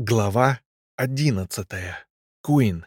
Глава одиннадцатая. Куин.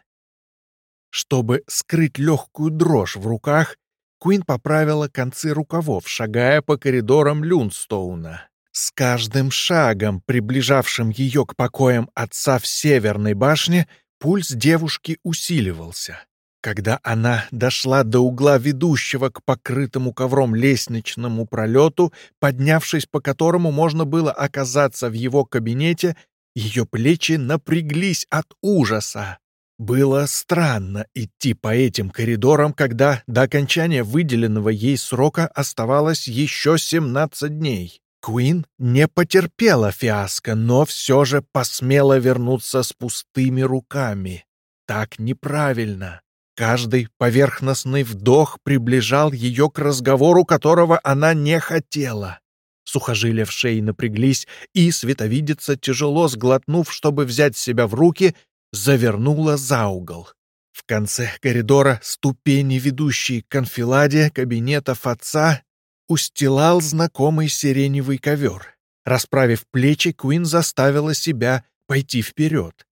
Чтобы скрыть легкую дрожь в руках, Куин поправила концы рукавов, шагая по коридорам Люнстоуна. С каждым шагом, приближавшим ее к покоям отца в Северной башне, пульс девушки усиливался. Когда она дошла до угла ведущего к покрытому ковром лестничному пролету, поднявшись по которому можно было оказаться в его кабинете, ее плечи напряглись от ужаса. Было странно идти по этим коридорам, когда до окончания выделенного ей срока оставалось еще 17 дней. Куин не потерпела фиаско, но все же посмела вернуться с пустыми руками. Так неправильно. Каждый поверхностный вдох приближал ее к разговору, которого она не хотела. Сухожилия в шее напряглись, и световидица, тяжело сглотнув, чтобы взять себя в руки, завернула за угол. В конце коридора ступени, ведущие к анфиладе кабинетов отца, устилал знакомый сиреневый ковер. Расправив плечи, Куин заставила себя пойти вперед.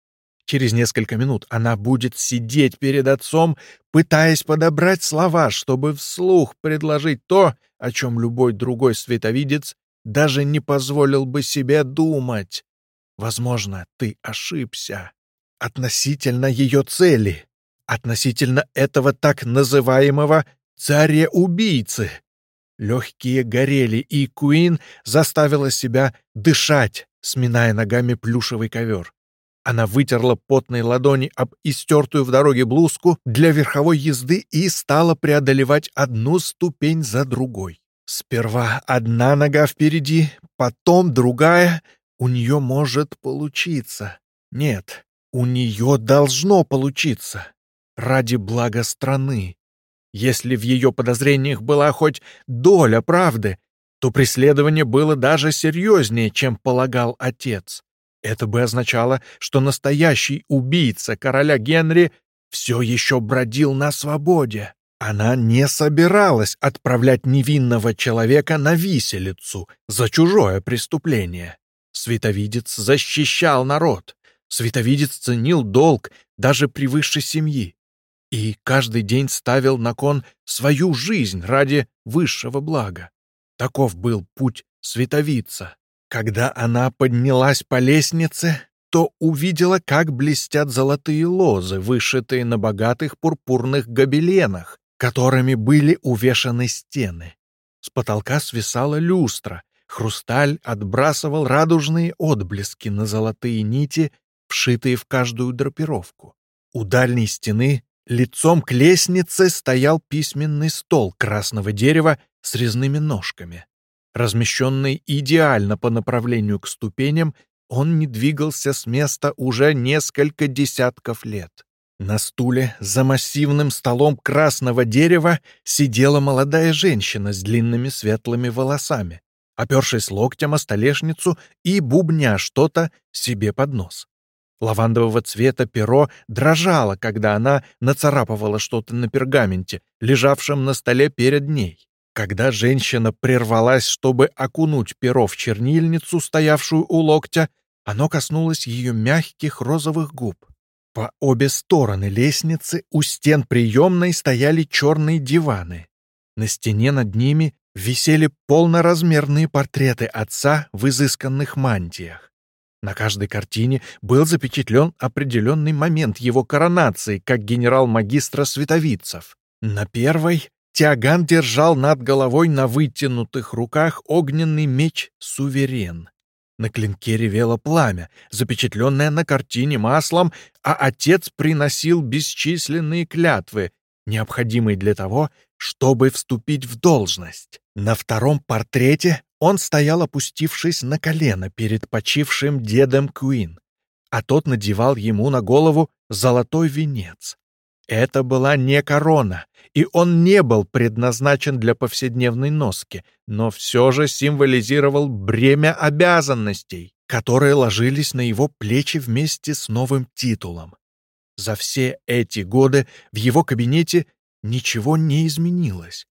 Через несколько минут она будет сидеть перед отцом, пытаясь подобрать слова, чтобы вслух предложить то, о чем любой другой световидец даже не позволил бы себе думать. Возможно, ты ошибся. Относительно ее цели. Относительно этого так называемого «царя-убийцы». Легкие горели, и Куин заставила себя дышать, сминая ногами плюшевый ковер. Она вытерла потной ладони об истертую в дороге блузку для верховой езды и стала преодолевать одну ступень за другой. Сперва одна нога впереди, потом другая. У нее может получиться. Нет, у нее должно получиться. Ради блага страны. Если в ее подозрениях была хоть доля правды, то преследование было даже серьезнее, чем полагал отец. Это бы означало, что настоящий убийца короля Генри все еще бродил на свободе. Она не собиралась отправлять невинного человека на виселицу за чужое преступление. Световидец защищал народ. Световидец ценил долг даже превыше семьи. И каждый день ставил на кон свою жизнь ради высшего блага. Таков был путь световица. Когда она поднялась по лестнице, то увидела, как блестят золотые лозы, вышитые на богатых пурпурных гобеленах, которыми были увешаны стены. С потолка свисала люстра, хрусталь отбрасывал радужные отблески на золотые нити, вшитые в каждую драпировку. У дальней стены лицом к лестнице стоял письменный стол красного дерева с резными ножками. Размещенный идеально по направлению к ступеням, он не двигался с места уже несколько десятков лет. На стуле за массивным столом красного дерева сидела молодая женщина с длинными светлыми волосами, опершись локтем о столешницу и бубня что-то себе под нос. Лавандового цвета перо дрожало, когда она нацарапывала что-то на пергаменте, лежавшем на столе перед ней. Когда женщина прервалась, чтобы окунуть перо в чернильницу, стоявшую у локтя, оно коснулось ее мягких розовых губ. По обе стороны лестницы у стен приемной стояли черные диваны. На стене над ними висели полноразмерные портреты отца в изысканных мантиях. На каждой картине был запечатлен определенный момент его коронации как генерал-магистра световицев. На первой Тиаган держал над головой на вытянутых руках огненный меч «Суверен». На клинке ревело пламя, запечатленное на картине маслом, а отец приносил бесчисленные клятвы, необходимые для того, чтобы вступить в должность. На втором портрете он стоял, опустившись на колено перед почившим дедом Куин, а тот надевал ему на голову золотой венец. Это была не корона, и он не был предназначен для повседневной носки, но все же символизировал бремя обязанностей, которые ложились на его плечи вместе с новым титулом. За все эти годы в его кабинете ничего не изменилось.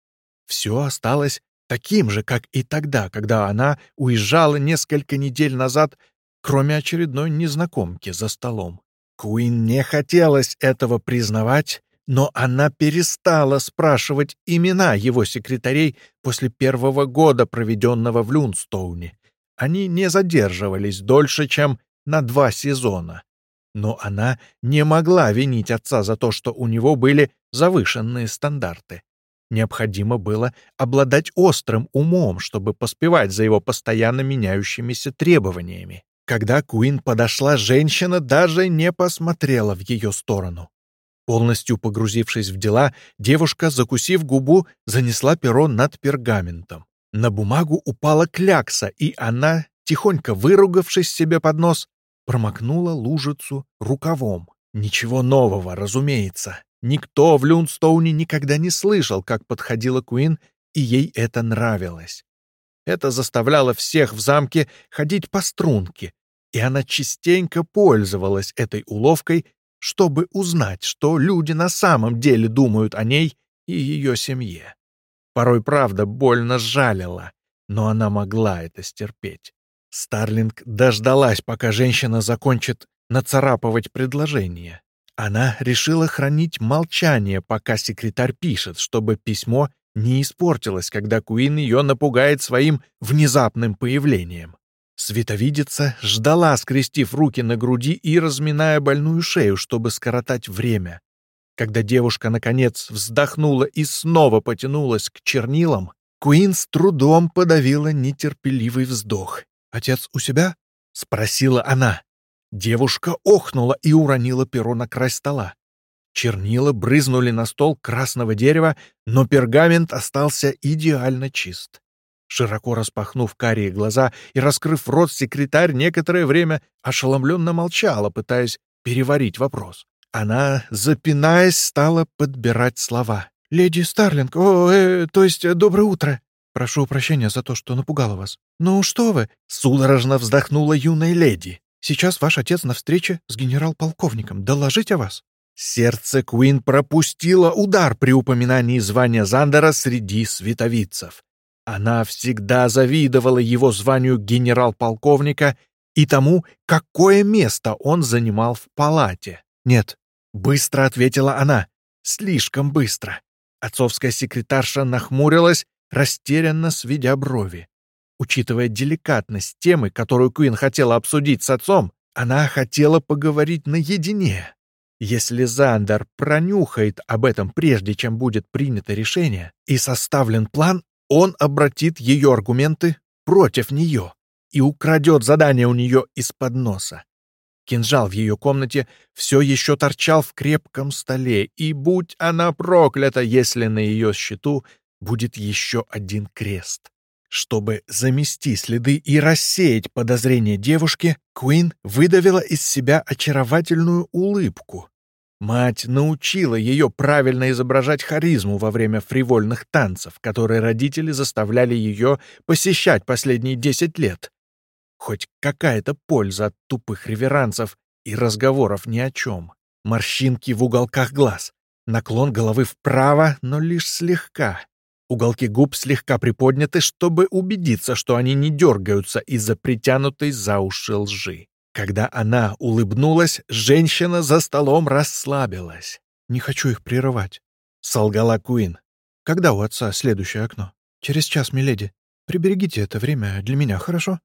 Все осталось таким же, как и тогда, когда она уезжала несколько недель назад кроме очередной незнакомки за столом. Куин не хотелось этого признавать, но она перестала спрашивать имена его секретарей после первого года, проведенного в Люнстоуне. Они не задерживались дольше, чем на два сезона. Но она не могла винить отца за то, что у него были завышенные стандарты. Необходимо было обладать острым умом, чтобы поспевать за его постоянно меняющимися требованиями. Когда Куин подошла, женщина даже не посмотрела в ее сторону. Полностью погрузившись в дела, девушка, закусив губу, занесла перо над пергаментом. На бумагу упала клякса, и она, тихонько выругавшись себе под нос, промокнула лужицу рукавом. Ничего нового, разумеется. Никто в Люнстоуне никогда не слышал, как подходила Куин, и ей это нравилось. Это заставляло всех в замке ходить по струнке, и она частенько пользовалась этой уловкой, чтобы узнать, что люди на самом деле думают о ней и ее семье. Порой правда больно жалила, но она могла это стерпеть. Старлинг дождалась, пока женщина закончит нацарапывать предложение. Она решила хранить молчание, пока секретарь пишет, чтобы письмо не испортилось, когда Куин ее напугает своим внезапным появлением. Световидица ждала, скрестив руки на груди и разминая больную шею, чтобы скоротать время. Когда девушка, наконец, вздохнула и снова потянулась к чернилам, Куин с трудом подавила нетерпеливый вздох. «Отец у себя?» — спросила она. Девушка охнула и уронила перо на край стола. Чернила брызнули на стол красного дерева, но пергамент остался идеально чист. Широко распахнув карие глаза и раскрыв рот, секретарь некоторое время ошеломленно молчала, пытаясь переварить вопрос. Она, запинаясь, стала подбирать слова. «Леди Старлинг, о, э, то есть э, доброе утро. Прошу прощения за то, что напугала вас. Ну что вы?» — судорожно вздохнула юная леди. «Сейчас ваш отец на встрече с генерал-полковником. Доложить о вас?» Сердце Куин пропустило удар при упоминании звания Зандера среди световицев. Она всегда завидовала его званию генерал-полковника и тому, какое место он занимал в палате. «Нет», — быстро ответила она, — «слишком быстро». Отцовская секретарша нахмурилась, растерянно сведя брови. Учитывая деликатность темы, которую Куин хотела обсудить с отцом, она хотела поговорить наедине. Если Зандер пронюхает об этом прежде, чем будет принято решение и составлен план, он обратит ее аргументы против нее и украдет задание у нее из-под носа. Кинжал в ее комнате все еще торчал в крепком столе, и будь она проклята, если на ее счету будет еще один крест. Чтобы замести следы и рассеять подозрения девушки, Куин выдавила из себя очаровательную улыбку, Мать научила ее правильно изображать харизму во время фривольных танцев, которые родители заставляли ее посещать последние десять лет. Хоть какая-то польза от тупых реверансов и разговоров ни о чем. Морщинки в уголках глаз, наклон головы вправо, но лишь слегка. Уголки губ слегка приподняты, чтобы убедиться, что они не дергаются из-за притянутой за уши лжи. Когда она улыбнулась, женщина за столом расслабилась. «Не хочу их прерывать», — солгала Куин. «Когда у отца следующее окно?» «Через час, миледи. Приберегите это время для меня, хорошо?»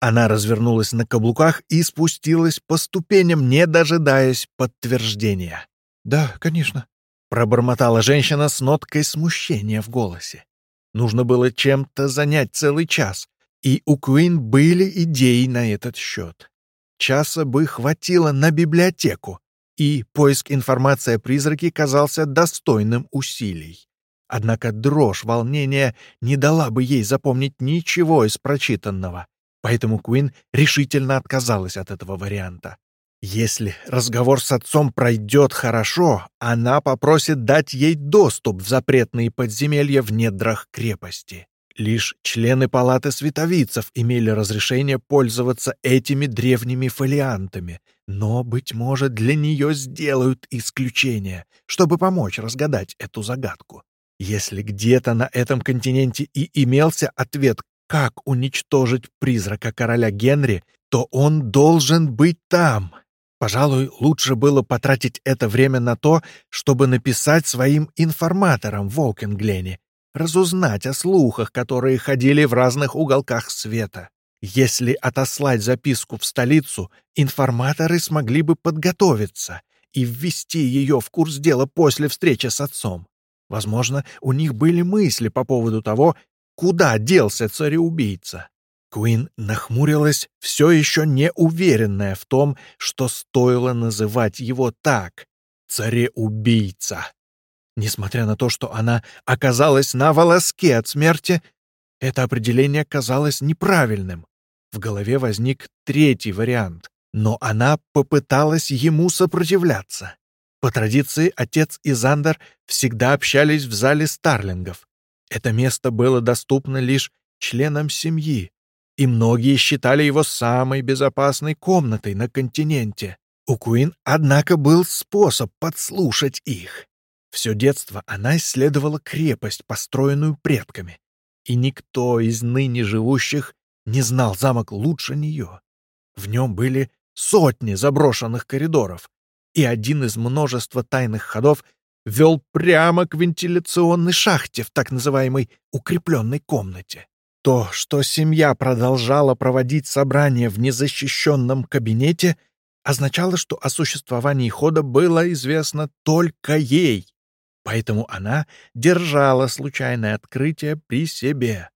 Она развернулась на каблуках и спустилась по ступеням, не дожидаясь подтверждения. «Да, конечно», — пробормотала женщина с ноткой смущения в голосе. Нужно было чем-то занять целый час, и у Куин были идеи на этот счет. Часа бы хватило на библиотеку, и поиск информации о призраке казался достойным усилий. Однако дрожь волнения не дала бы ей запомнить ничего из прочитанного, поэтому Куин решительно отказалась от этого варианта. Если разговор с отцом пройдет хорошо, она попросит дать ей доступ в запретные подземелья в недрах крепости. Лишь члены палаты световицев имели разрешение пользоваться этими древними фолиантами, но, быть может, для нее сделают исключение, чтобы помочь разгадать эту загадку. Если где-то на этом континенте и имелся ответ, как уничтожить призрака короля Генри, то он должен быть там. Пожалуй, лучше было потратить это время на то, чтобы написать своим информаторам в Волкинглене, разузнать о слухах, которые ходили в разных уголках света. Если отослать записку в столицу, информаторы смогли бы подготовиться и ввести ее в курс дела после встречи с отцом. Возможно, у них были мысли по поводу того, куда делся цареубийца. Куин нахмурилась, все еще не уверенная в том, что стоило называть его так — цареубийца. Несмотря на то, что она оказалась на волоске от смерти, это определение казалось неправильным. В голове возник третий вариант, но она попыталась ему сопротивляться. По традиции, отец и Зандер всегда общались в зале старлингов. Это место было доступно лишь членам семьи, и многие считали его самой безопасной комнатой на континенте. У Куин, однако, был способ подслушать их. Все детство она исследовала крепость, построенную предками, и никто из ныне живущих не знал замок лучше нее. В нем были сотни заброшенных коридоров, и один из множества тайных ходов вел прямо к вентиляционной шахте в так называемой укрепленной комнате. То, что семья продолжала проводить собрания в незащищенном кабинете, означало, что о существовании хода было известно только ей, поэтому она держала случайное открытие при себе.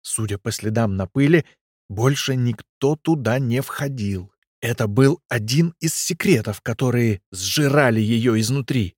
Судя по следам на пыли, больше никто туда не входил. Это был один из секретов, которые сжирали ее изнутри.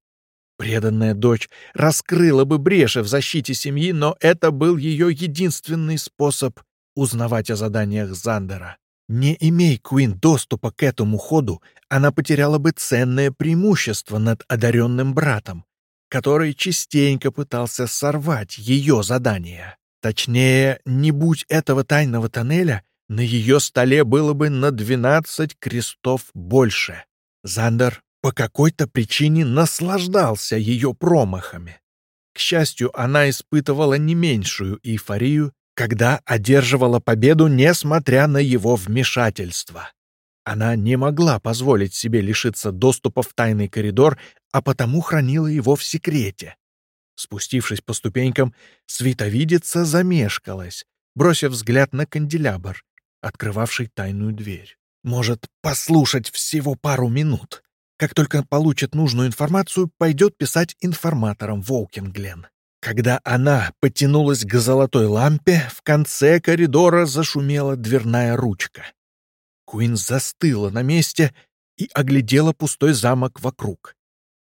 Преданная дочь раскрыла бы бреши в защите семьи, но это был ее единственный способ узнавать о заданиях Зандера. Не имей Куин доступа к этому ходу, она потеряла бы ценное преимущество над одаренным братом, который частенько пытался сорвать ее задание. Точнее, не будь этого тайного тоннеля, на ее столе было бы на 12 крестов больше. Зандер по какой-то причине наслаждался ее промахами. К счастью, она испытывала не меньшую эйфорию, когда одерживала победу, несмотря на его вмешательство. Она не могла позволить себе лишиться доступа в тайный коридор, а потому хранила его в секрете. Спустившись по ступенькам, свитовидица замешкалась, бросив взгляд на канделябр, открывавший тайную дверь. Может, послушать всего пару минут. Как только получит нужную информацию, пойдет писать информаторам Волкинглен. Когда она потянулась к золотой лампе, в конце коридора зашумела дверная ручка. Куин застыла на месте и оглядела пустой замок вокруг.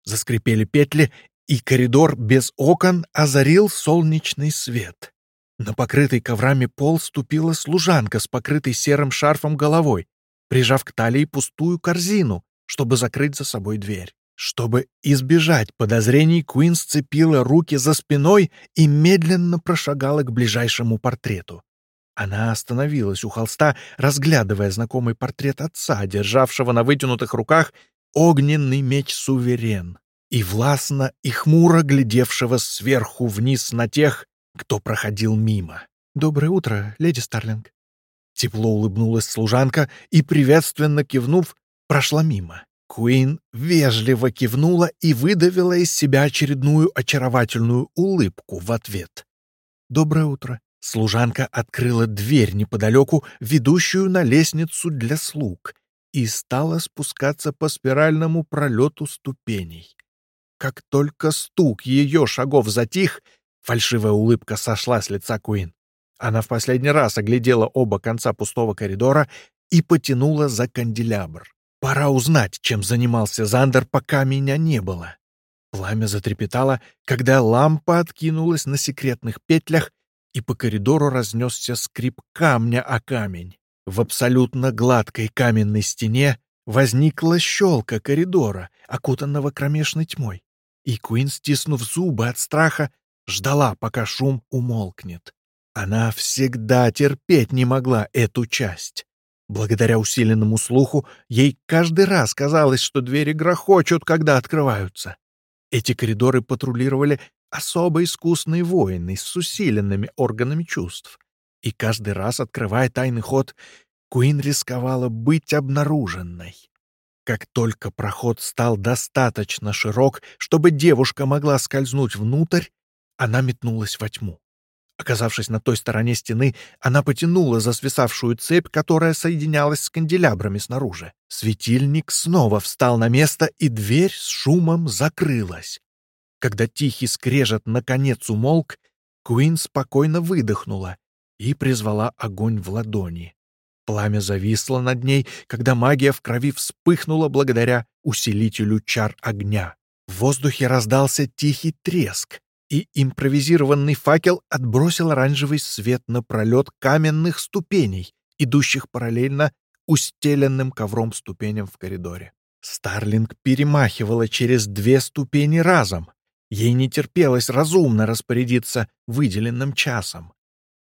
Заскрипели петли, и коридор без окон озарил солнечный свет. На покрытый коврами пол ступила служанка с покрытой серым шарфом головой, прижав к талии пустую корзину, чтобы закрыть за собой дверь. Чтобы избежать подозрений, Куин сцепила руки за спиной и медленно прошагала к ближайшему портрету. Она остановилась у холста, разглядывая знакомый портрет отца, державшего на вытянутых руках огненный меч суверен, и властно и хмуро глядевшего сверху вниз на тех, кто проходил мимо. «Доброе утро, леди Старлинг». Тепло улыбнулась служанка и, приветственно кивнув, прошла мимо. Куин вежливо кивнула и выдавила из себя очередную очаровательную улыбку в ответ. «Доброе утро». Служанка открыла дверь неподалеку, ведущую на лестницу для слуг, и стала спускаться по спиральному пролету ступеней. Как только стук ее шагов затих, фальшивая улыбка сошла с лица Куин. Она в последний раз оглядела оба конца пустого коридора и потянула за канделябр. Пора узнать, чем занимался Зандер, пока меня не было. Пламя затрепетало, когда лампа откинулась на секретных петлях, и по коридору разнесся скрип камня о камень. В абсолютно гладкой каменной стене возникла щелка коридора, окутанного кромешной тьмой, и Куин, стиснув зубы от страха, ждала, пока шум умолкнет. Она всегда терпеть не могла эту часть. Благодаря усиленному слуху ей каждый раз казалось, что двери грохочут, когда открываются. Эти коридоры патрулировали особо искусные воины с усиленными органами чувств. И каждый раз, открывая тайный ход, Куин рисковала быть обнаруженной. Как только проход стал достаточно широк, чтобы девушка могла скользнуть внутрь, она метнулась во тьму. Оказавшись на той стороне стены, она потянула за свисавшую цепь, которая соединялась с канделябрами снаружи. Светильник снова встал на место, и дверь с шумом закрылась. Когда тихий скрежет наконец умолк, Куин спокойно выдохнула и призвала огонь в ладони. Пламя зависло над ней, когда магия в крови вспыхнула благодаря усилителю чар огня. В воздухе раздался тихий треск, и импровизированный факел отбросил оранжевый свет на пролет каменных ступеней, идущих параллельно устеленным ковром ступеням в коридоре. Старлинг перемахивала через две ступени разом. Ей не терпелось разумно распорядиться выделенным часом.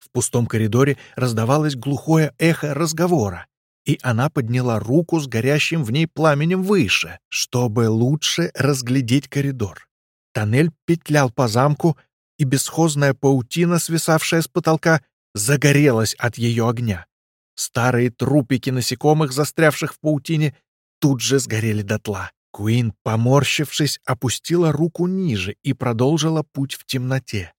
В пустом коридоре раздавалось глухое эхо разговора, и она подняла руку с горящим в ней пламенем выше, чтобы лучше разглядеть коридор. Тоннель петлял по замку, и бесхозная паутина, свисавшая с потолка, загорелась от ее огня. Старые трупики насекомых, застрявших в паутине, тут же сгорели дотла. Куин, поморщившись, опустила руку ниже и продолжила путь в темноте.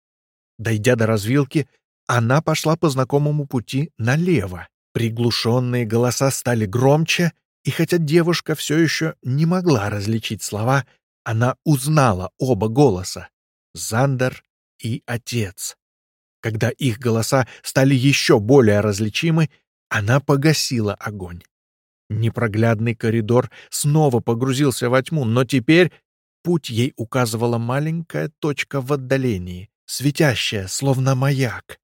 Дойдя до развилки, она пошла по знакомому пути налево. Приглушенные голоса стали громче, и хотя девушка все еще не могла различить слова, она узнала оба голоса — Зандер и отец. Когда их голоса стали еще более различимы, она погасила огонь. Непроглядный коридор снова погрузился во тьму, но теперь путь ей указывала маленькая точка в отдалении, светящая, словно маяк.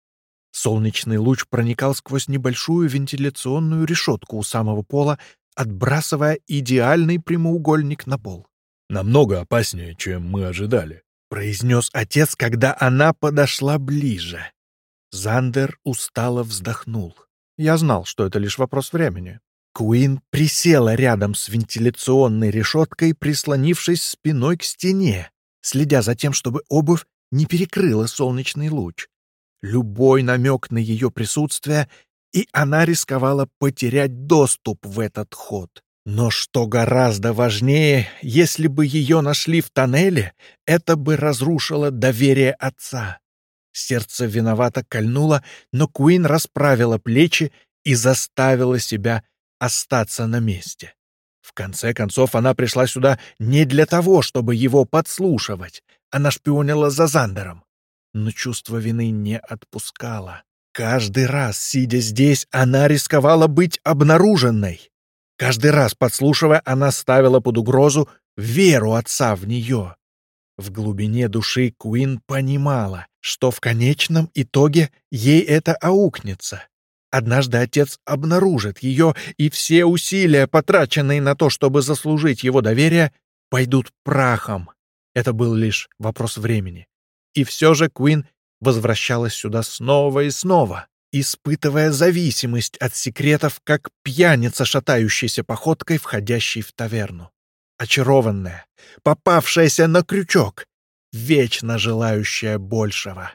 Солнечный луч проникал сквозь небольшую вентиляционную решетку у самого пола, отбрасывая идеальный прямоугольник на пол намного опаснее, чем мы ожидали», — произнес отец, когда она подошла ближе. Зандер устало вздохнул. Я знал, что это лишь вопрос времени. Куин присела рядом с вентиляционной решеткой, прислонившись спиной к стене, следя за тем, чтобы обувь не перекрыла солнечный луч. Любой намек на ее присутствие, и она рисковала потерять доступ в этот ход. Но что гораздо важнее, если бы ее нашли в тоннеле, это бы разрушило доверие отца. Сердце виновато кольнуло, но Куин расправила плечи и заставила себя остаться на месте. В конце концов, она пришла сюда не для того, чтобы его подслушивать. Она шпионила за Зандером. Но чувство вины не отпускало. Каждый раз, сидя здесь, она рисковала быть обнаруженной. Каждый раз, подслушивая, она ставила под угрозу веру отца в нее. В глубине души Куин понимала, что в конечном итоге ей это аукнется. Однажды отец обнаружит ее, и все усилия, потраченные на то, чтобы заслужить его доверие, пойдут прахом. Это был лишь вопрос времени. И все же Куин возвращалась сюда снова и снова испытывая зависимость от секретов, как пьяница, шатающаяся походкой, входящей в таверну. Очарованная, попавшаяся на крючок, вечно желающая большего.